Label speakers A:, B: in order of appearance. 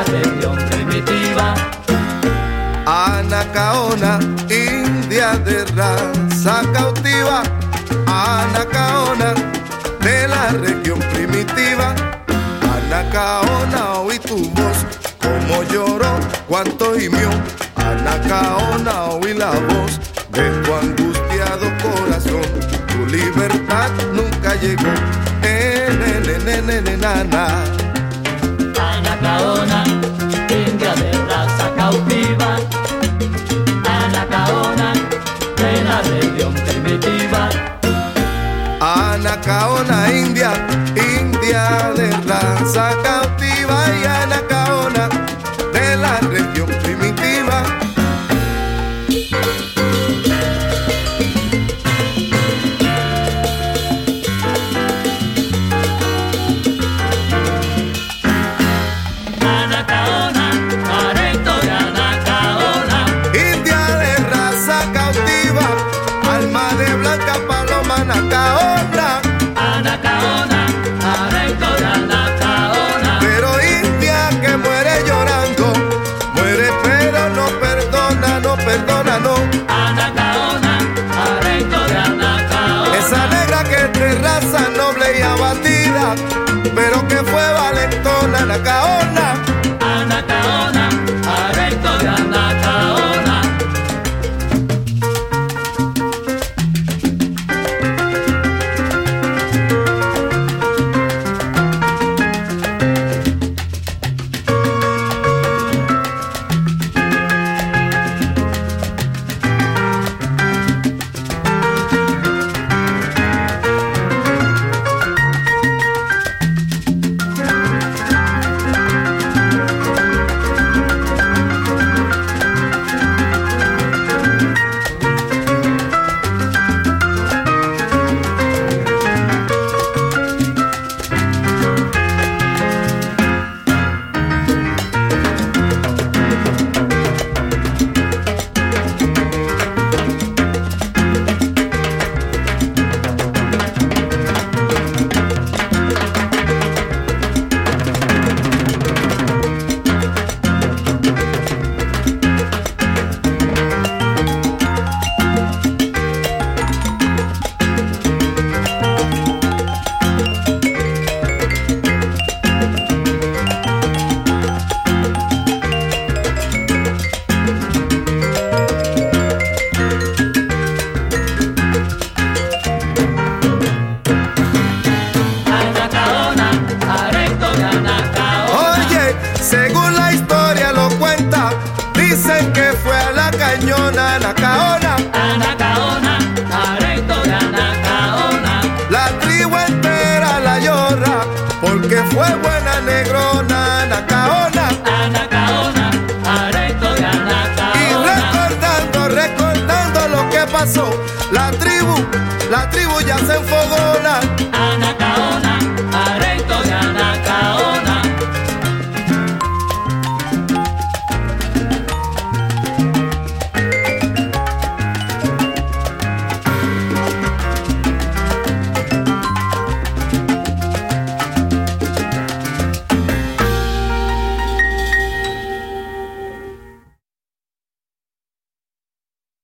A: la región primitiva. Anacaona, india de raza cautiva. Anacaona, de la región primitiva. Anacaona, oí tu voz, como lloró, cuánto gimió. Anacaona, oí la voz de tu angustiado corazón. Tu libertad nunca llegó. Eh.
B: Anacaona, India,
A: India de raza cautiva y Anagaro. Anagaro. Dicen que fue a la cañona Anacaona.
B: Anacaona, areito de Anacaona.
A: La tribu entera la llora, porque fue buena negrona Anacaona.
B: Anacaona, areito de
A: Y
B: Anacaona.
A: recordando, recordando lo que pasó, la tribu, la tribu ya se enfogona.